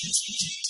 since Egypt.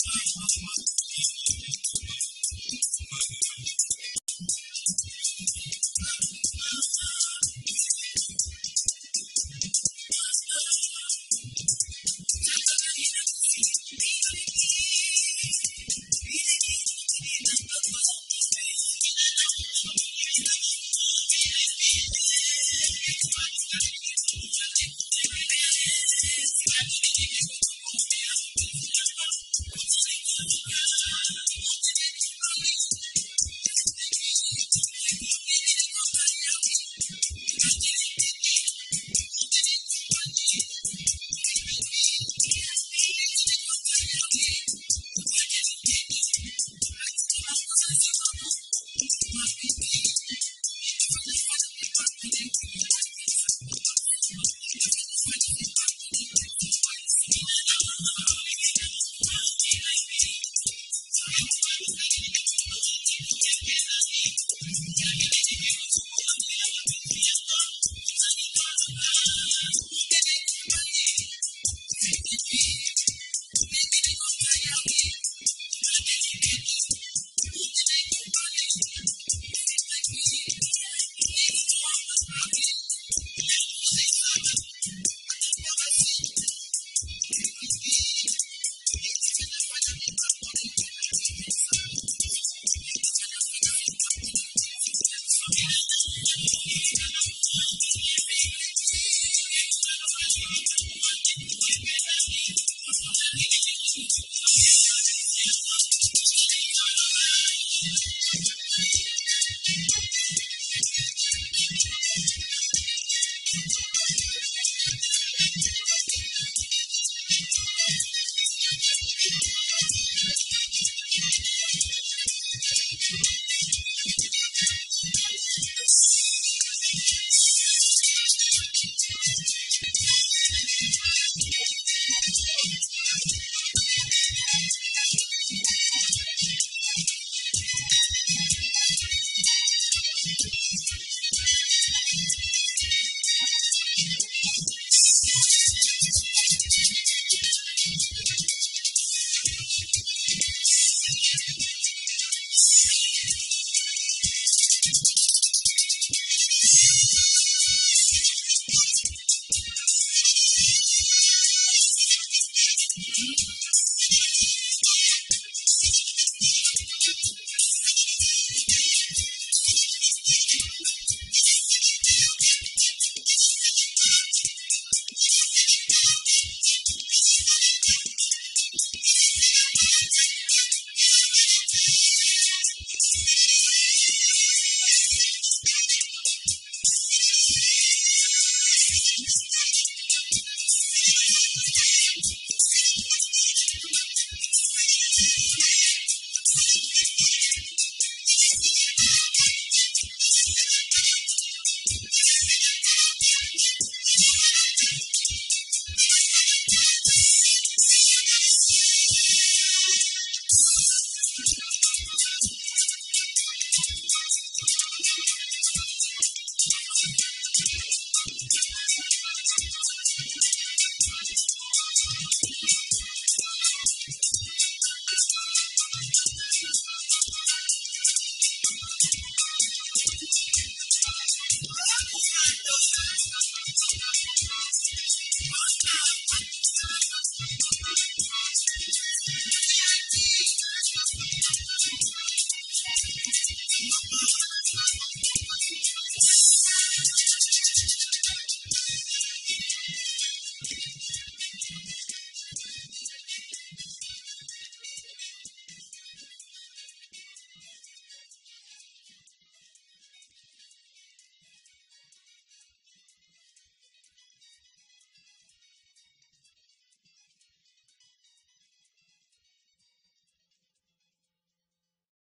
Thank